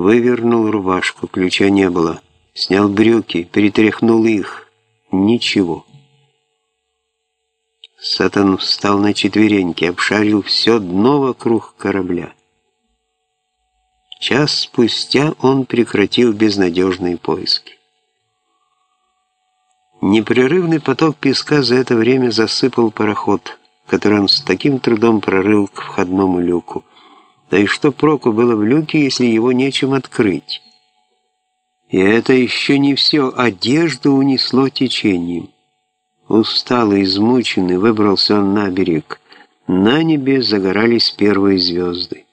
Вывернул рубашку, ключа не было. Снял брюки, перетряхнул их. Ничего. Сатан встал на четвереньки, обшарил все дно вокруг корабля. Час спустя он прекратил безнадежные поиски. Непрерывный поток песка за это время засыпал пароход, который он с таким трудом прорыл к входному люку. Да и что проку было в люке, если его нечем открыть? И это еще не все, одежду унесло течением. Усталый, измученный, выбрался он на берег. На небе загорались первые звезды.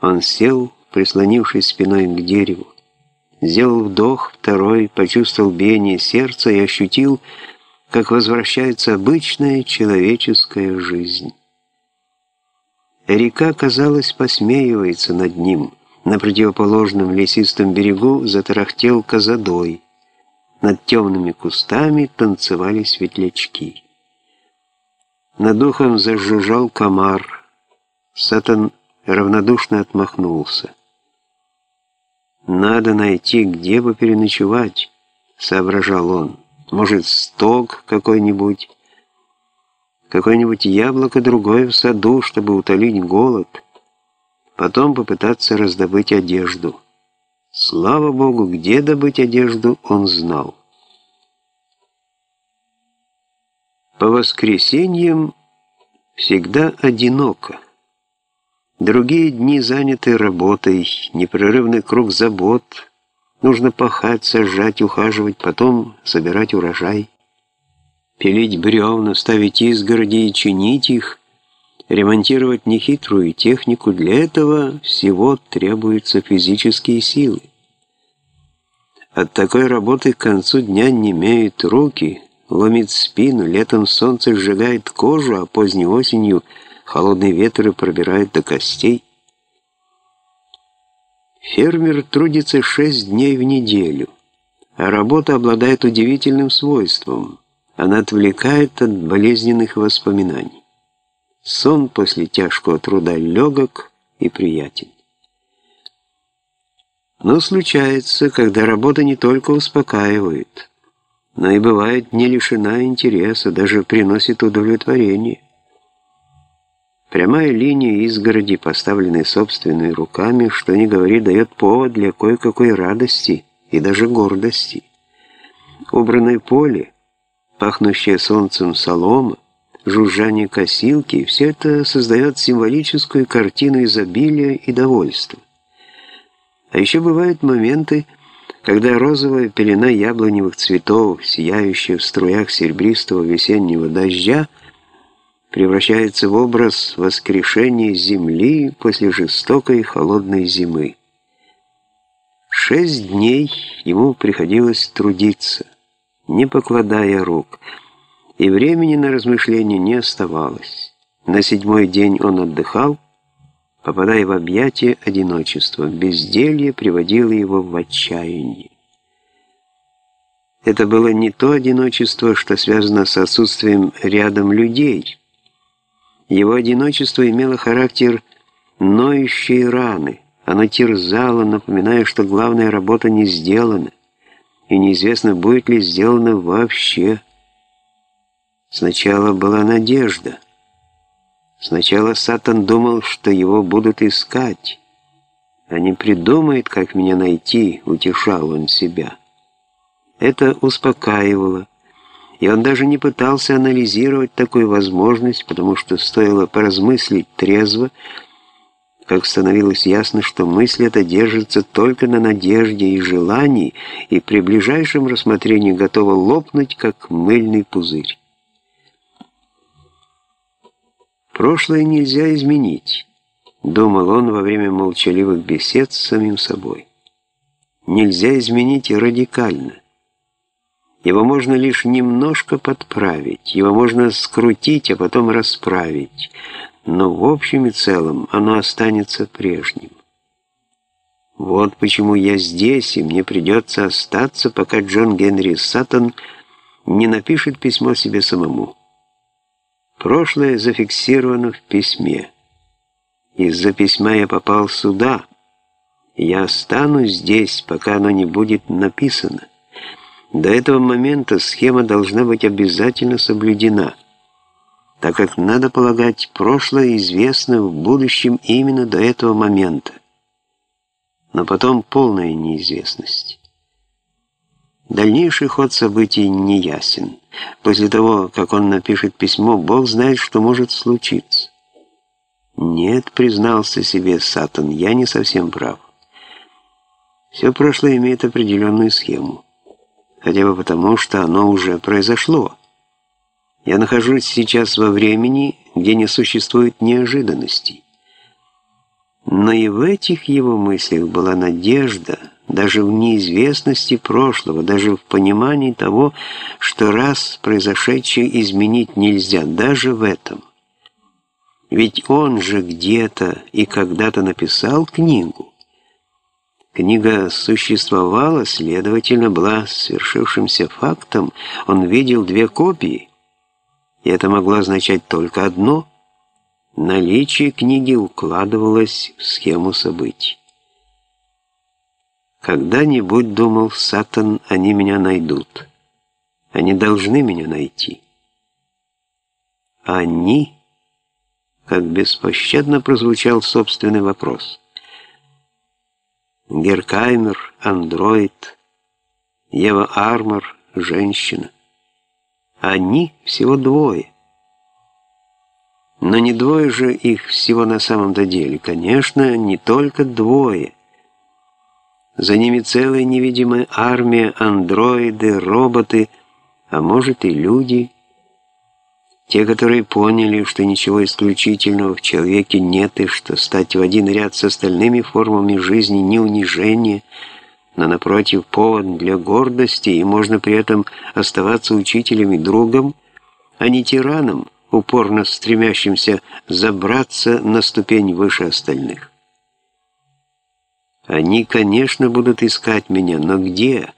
Он сел, прислонившись спиной к дереву. Сделал вдох, второй, почувствовал биение сердца и ощутил, как возвращается обычная человеческая жизнь. Река, казалось, посмеивается над ним. На противоположном лесистом берегу затарахтел козадой. Над темными кустами танцевали светлячки. Над духом зажужжал комар. Сатан равнодушно отмахнулся. «Надо найти, где бы переночевать», — соображал он. «Может, сток какой-нибудь, какое-нибудь яблоко другое в саду, чтобы утолить голод, потом попытаться раздобыть одежду». Слава Богу, где добыть одежду, он знал. По воскресеньям всегда одиноко. Другие дни заняты работой, непрерывный круг забот. Нужно пахать, сажать, ухаживать, потом собирать урожай. Пилить бревна, ставить изгороди и чинить их, ремонтировать нехитрую технику, для этого всего требуются физические силы. От такой работы к концу дня не имеют руки, ломит спину, летом солнце сжигает кожу, а поздней осенью – холодные ветры пробирают до костей. Фермер трудится шесть дней в неделю, а работа обладает удивительным свойством. Она отвлекает от болезненных воспоминаний. Сон после тяжкого труда легок и приятен. Но случается, когда работа не только успокаивает, но и бывает не лишена интереса, даже приносит удовлетворение. Прямая линия изгороди, поставленная собственными руками, что ни говори, дает повод для кое-какой радости и даже гордости. Убранное поле, пахнущее солнцем солома, жужжание косилки – все это создает символическую картину изобилия и довольства. А еще бывают моменты, когда розовая пелена яблоневых цветов, сияющая в струях серебристого весеннего дождя – превращается в образ воскрешения земли после жестокой холодной зимы. Шесть дней ему приходилось трудиться, не покладая рук, и времени на размышления не оставалось. На седьмой день он отдыхал, попадая в объятия одиночества. Безделье приводило его в отчаяние. Это было не то одиночество, что связано с отсутствием рядом людей – его одиночество имело характер ноющей раны. Оно терзало, напоминая, что главная работа не сделана, и неизвестно, будет ли сделана вообще. Сначала была надежда. Сначала Сатан думал, что его будут искать. Они придумают, как меня найти, утешал он себя. Это успокаивало и он даже не пытался анализировать такую возможность, потому что стоило поразмыслить трезво, как становилось ясно, что мысль эта держится только на надежде и желании, и при ближайшем рассмотрении готова лопнуть, как мыльный пузырь. «Прошлое нельзя изменить», — думал он во время молчаливых бесед с самим собой. «Нельзя изменить радикально. Его можно лишь немножко подправить, его можно скрутить, а потом расправить, но в общем и целом оно останется прежним. Вот почему я здесь, и мне придется остаться, пока Джон Генри Саттон не напишет письмо себе самому. Прошлое зафиксировано в письме. Из-за письма я попал сюда, Я останусь здесь, пока оно не будет написано. До этого момента схема должна быть обязательно соблюдена, так как, надо полагать, прошлое известно в будущем именно до этого момента. Но потом полная неизвестность. Дальнейший ход событий не ясен. После того, как он напишет письмо, Бог знает, что может случиться. «Нет», — признался себе Сатан, — «я не совсем прав. Все прошлое имеет определенную схему, хотя бы потому, что оно уже произошло. Я нахожусь сейчас во времени, где не существует неожиданностей. Но и в этих его мыслях была надежда, даже в неизвестности прошлого, даже в понимании того, что раз произошедшее изменить нельзя, даже в этом. Ведь он же где-то и когда-то написал книгу. Книга существовала, следовательно, была свершившимся фактом. Он видел две копии, и это могло означать только одно – наличие книги укладывалось в схему событий. Когда-нибудь, думал Сатан, они меня найдут. Они должны меня найти. Они, как беспощадно прозвучал собственный вопрос – Геркаймер, андроид, Ева Армор, женщина. Они всего двое. Но не двое же их всего на самом-то деле. Конечно, не только двое. За ними целая невидимая армия, андроиды, роботы, а может и люди – те, которые поняли, что ничего исключительного в человеке нет и что стать в один ряд с остальными формами жизни не унижение, но, напротив, повод для гордости, и можно при этом оставаться учителем и другом, а не тираном, упорно стремящимся забраться на ступень выше остальных. Они, конечно, будут искать меня, но где?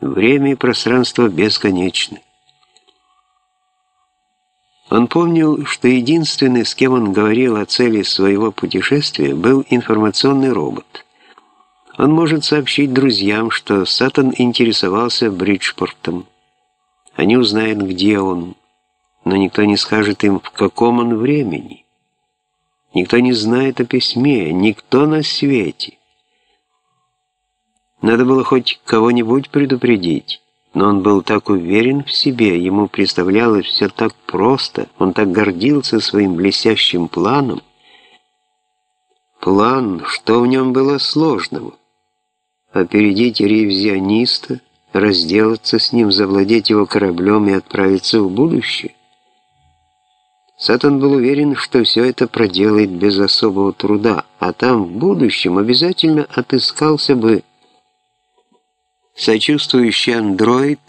Время и пространство бесконечны. Он помнил, что единственный, с кем он говорил о цели своего путешествия, был информационный робот. Он может сообщить друзьям, что Сатан интересовался Бриджпортом. Они узнают, где он, но никто не скажет им, в каком он времени. Никто не знает о письме, никто на свете. Надо было хоть кого-нибудь предупредить. Но он был так уверен в себе, ему представлялось все так просто, он так гордился своим блестящим планом. План, что в нем было сложного? Опередить ревизиониста, разделаться с ним, завладеть его кораблем и отправиться в будущее? Сатан был уверен, что все это проделает без особого труда, а там в будущем обязательно отыскался бы сочувствующий андроид,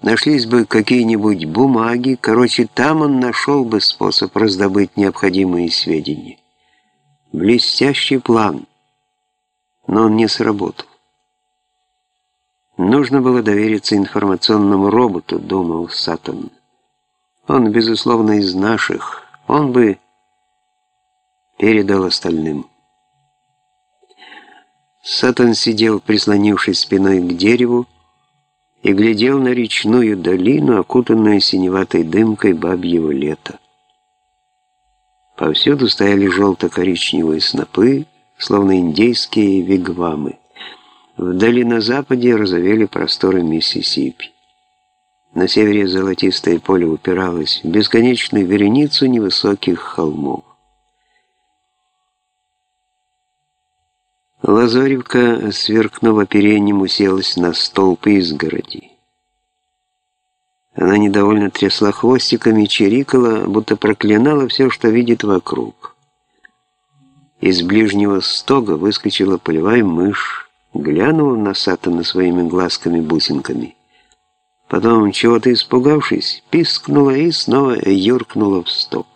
нашлись бы какие-нибудь бумаги, короче, там он нашел бы способ раздобыть необходимые сведения. Блестящий план, но он не сработал. Нужно было довериться информационному роботу, думал Сатан. Он, безусловно, из наших, он бы передал остальным. Сатан сидел, прислонившись спиной к дереву, и глядел на речную долину, окутанную синеватой дымкой бабьего лета. Повсюду стояли желто-коричневые снопы, словно индейские вигвамы. Вдали на западе розовели просторы Миссисипи. На севере золотистое поле упиралось в бесконечную вереницу невысоких холмов. Лазоревка, сверкнув оперением, уселась на столб изгороди. Она недовольно трясла хвостиками чирикала, будто проклинала все, что видит вокруг. Из ближнего стога выскочила полевая мышь, глянула на Сатана своими глазками-бусинками. Потом, чего-то испугавшись, пискнула и снова юркнула в стог.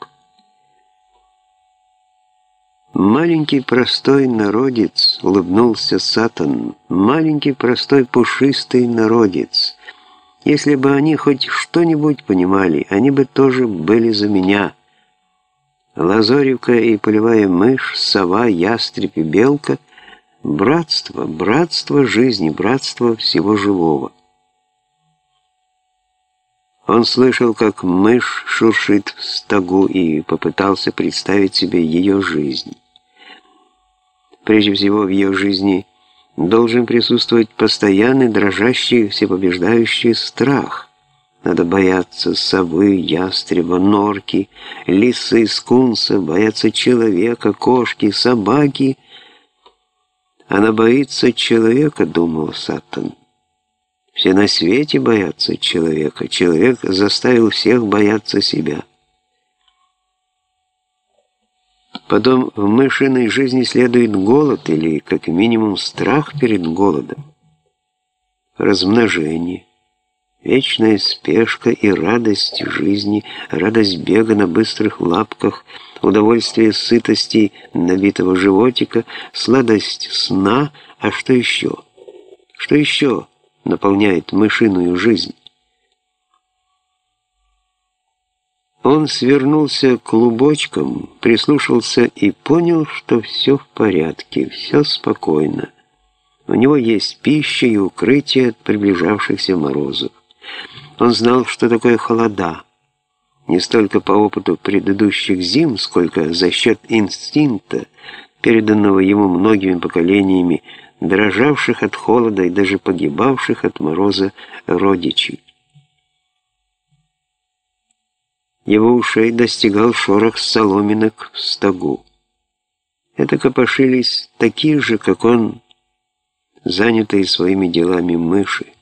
Маленький простой народец, улыбнулся Сатан, маленький простой пушистый народец. Если бы они хоть что-нибудь понимали, они бы тоже были за меня. Лазоревка и полевая мышь, сова, ястреб и белка Братство, братство жизни, братство всего живого. Он слышал, как мышь шуршит в стогу и попытался представить себе ее жизнь. Прежде всего в ее жизни должен присутствовать постоянный дрожащий всепобеждающий страх. Надо бояться совы, ястреба, норки, лисы, скунса, бояться человека, кошки, собаки. Она боится человека, думал Сатан. Все на свете боятся человека. Человек заставил всех бояться себя. Потом в мышиной жизни следует голод или, как минимум, страх перед голодом. Размножение, вечная спешка и радость жизни, радость бега на быстрых лапках, удовольствие сытости набитого животика, сладость сна, а что еще? Что еще наполняет мышиную жизнь? Он свернулся клубочком, прислушался и понял, что все в порядке, все спокойно. У него есть пища и укрытие от приближавшихся морозов. Он знал, что такое холода. Не столько по опыту предыдущих зим, сколько за счет инстинкта, переданного ему многими поколениями, дрожавших от холода и даже погибавших от мороза родичей. Его ушей достигал шорох соломинок в стогу. Это копошились такие же, как он, занятые своими делами мыши.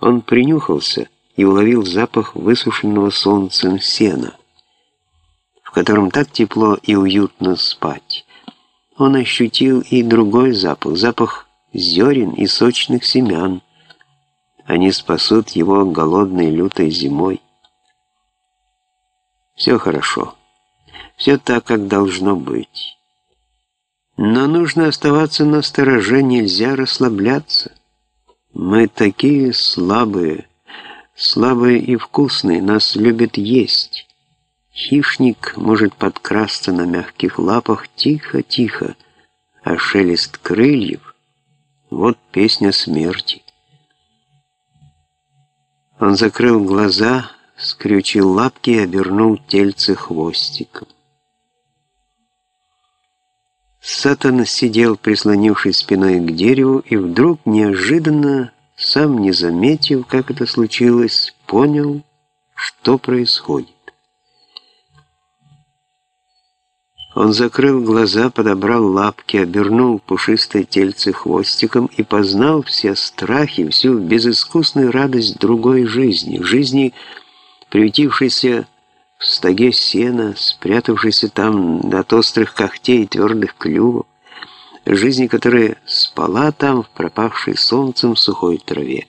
Он принюхался и уловил запах высушенного солнцем сена, в котором так тепло и уютно спать. Он ощутил и другой запах, запах зерен и сочных семян. Они спасут его голодной лютой зимой. Все хорошо. Все так, как должно быть. Но нужно оставаться на стороже, нельзя расслабляться. Мы такие слабые, слабые и вкусные, нас любят есть. Хищник может подкрасться на мягких лапах тихо-тихо, а шелест крыльев — вот песня смерти. Он закрыл глаза, скрючил лапки и обернул тельце хвостиком. Сатан сидел, прислонившись спиной к дереву, и вдруг, неожиданно, сам не заметив, как это случилось, понял, что происходит. Он закрыл глаза, подобрал лапки, обернул пушистое тельце хвостиком и познал все страхи, всю безыскусную радость другой жизни, жизни, приютившийся в стоге сена, спрятавшийся там от острых когтей и твердых клювов, жизни которая спала там в пропавшей солнцем сухой траве.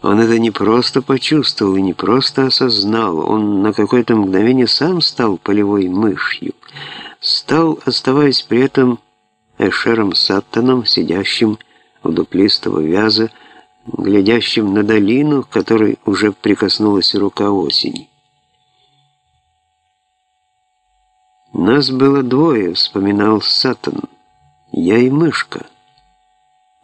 Он это не просто почувствовал и не просто осознал, он на какое-то мгновение сам стал полевой мышью, стал, оставаясь при этом Эшером Саттоном, сидящим у дуплистого вяза, глядящим на долину, которой уже прикоснулась рука осени. «Нас было двое», — вспоминал Сатан. «Я и мышка.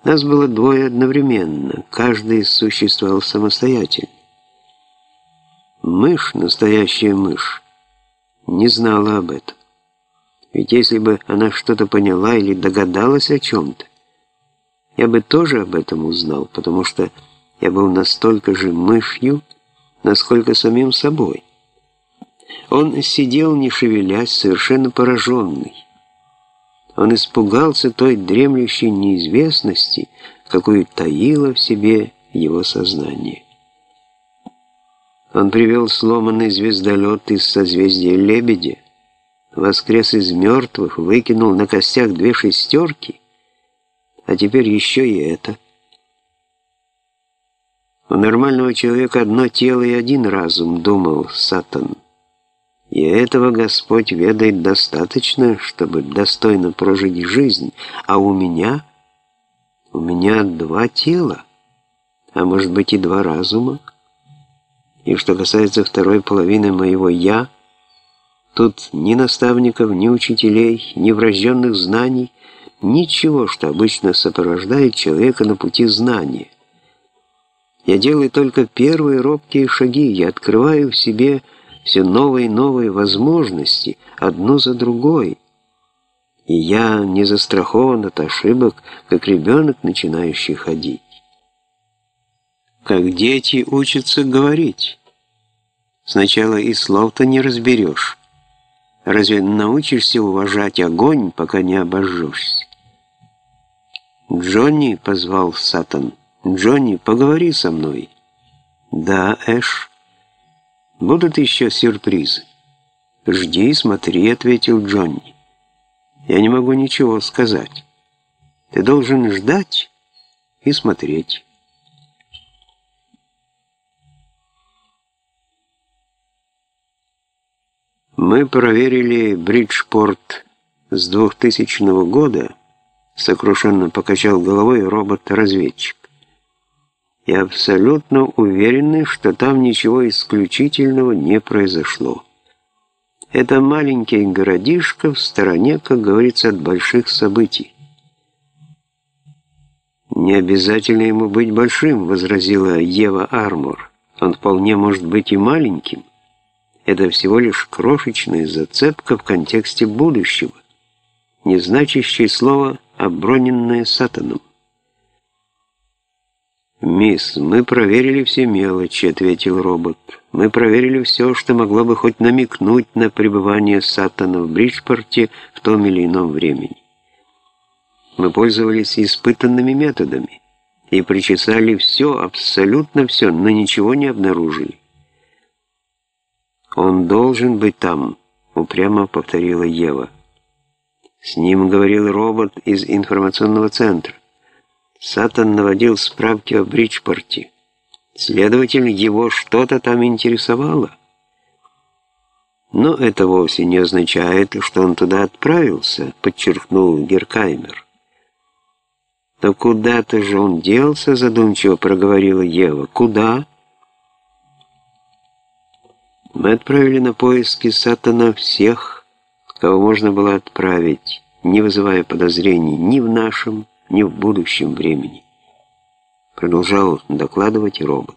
Нас было двое одновременно, каждый существовал самостоятельно. Мышь, настоящая мышь, не знала об этом. Ведь если бы она что-то поняла или догадалась о чем-то, я бы тоже об этом узнал, потому что я был настолько же мышью, насколько самим собой. Он сидел, не шевелясь, совершенно пораженный. Он испугался той дремлющей неизвестности, какую таило в себе его сознание. Он привел сломанный звездолет из созвездия Лебедя, воскрес из мертвых, выкинул на костях две шестерки — а теперь еще и это. У нормального человека одно тело и один разум, думал Сатан. И этого Господь ведает достаточно, чтобы достойно прожить жизнь, а у меня, у меня два тела, а может быть и два разума. И что касается второй половины моего «я», Тут ни наставников, ни учителей, ни врожденных знаний, ничего, что обычно сопровождает человека на пути знания. Я делаю только первые робкие шаги, я открываю в себе все новые и новые возможности, одну за другой. И я не застрахован от ошибок, как ребенок, начинающий ходить. Как дети учатся говорить. Сначала и слов-то не разберешь. Разве научишься уважать огонь, пока не обожжешься? «Джонни», — позвал Сатан, — «Джонни, поговори со мной». «Да, Эш». «Будут еще сюрпризы». «Жди, смотри», — ответил Джонни. «Я не могу ничего сказать. Ты должен ждать и смотреть». Мы проверили Бриджпорт с 2000 года, сокрушенно покачал головой робот-разведчик. И абсолютно уверены, что там ничего исключительного не произошло. Это маленький городишко в стороне, как говорится, от больших событий. «Не обязательно ему быть большим», — возразила Ева Армор. «Он вполне может быть и маленьким» это всего лишь крошечная зацепка в контексте будущего, не значащее слово «оброненное сатаном». «Мисс, мы проверили все мелочи», — ответил робот. «Мы проверили все, что могло бы хоть намекнуть на пребывание Сатана в Бриджпорте в том или ином времени. Мы пользовались испытанными методами и причесали все, абсолютно все, но ничего не обнаружили. «Он должен быть там», — упрямо повторила Ева. С ним говорил робот из информационного центра. Сатан наводил справки о Бриджпорте. Следовательно, его что-то там интересовало. Но это вовсе не означает, что он туда отправился, подчеркнул Геркаймер. «Но куда-то же он делся», задумчиво проговорила Ева. «Куда?» Мы отправили на поиски Сатана всех, кого можно было отправить, не вызывая подозрений ни в нашем, ни в будущем времени. Продолжал докладывать робот.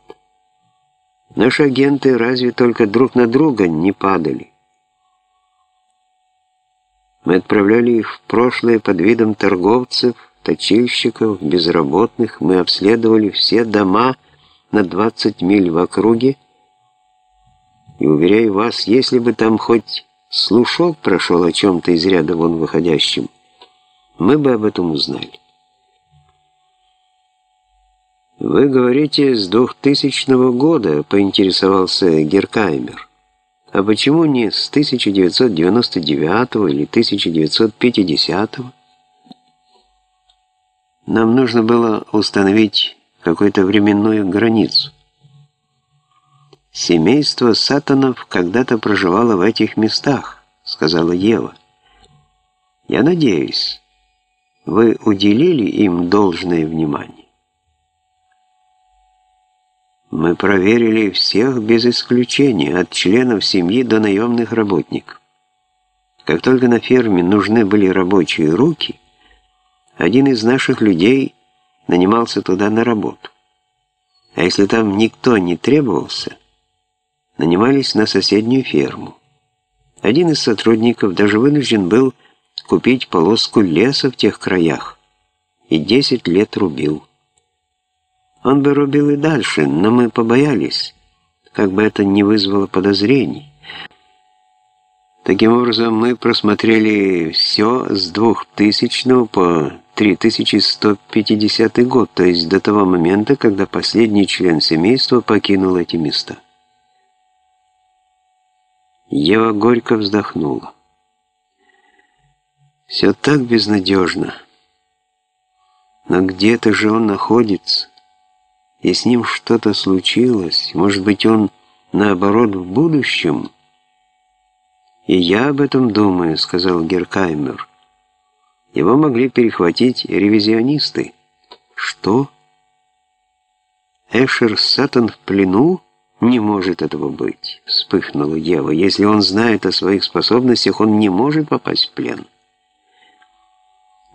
Наши агенты разве только друг на друга не падали. Мы отправляли их в прошлое под видом торговцев, точильщиков, безработных. Мы обследовали все дома на 20 миль в округе, и уверяю вас, если бы там хоть слушок прошел о чем-то из ряда вон выходящем, мы бы об этом узнали. «Вы говорите, с 2000 года», — поинтересовался Геркаймер. «А почему не с 1999 или 1950 -го? Нам нужно было установить какую-то временную границу. «Семейство Сатанов когда-то проживало в этих местах», — сказала Ева. «Я надеюсь, вы уделили им должное внимание». Мы проверили всех без исключения, от членов семьи до наемных работников. Как только на ферме нужны были рабочие руки, один из наших людей нанимался туда на работу. А если там никто не требовался, нанимались на соседнюю ферму. Один из сотрудников даже вынужден был купить полоску леса в тех краях и 10 лет рубил. Он бы рубил и дальше, но мы побоялись, как бы это не вызвало подозрений. Таким образом, мы просмотрели все с 2000 по 3150 год, то есть до того момента, когда последний член семейства покинул эти места. Ева горько вздохнула. Все так безнадежно. Но где-то же он находится, и с ним что-то случилось. Может быть, он, наоборот, в будущем? «И я об этом думаю», — сказал Геркаймер. «Его могли перехватить ревизионисты». «Что?» «Эшер Саттон в плену?» — «Не может этого быть», — вспыхнула Ева. «Если он знает о своих способностях, он не может попасть в плен».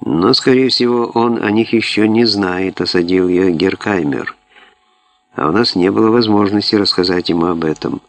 «Но, скорее всего, он о них еще не знает», — осадил ее Геркаймер. «А у нас не было возможности рассказать ему об этом».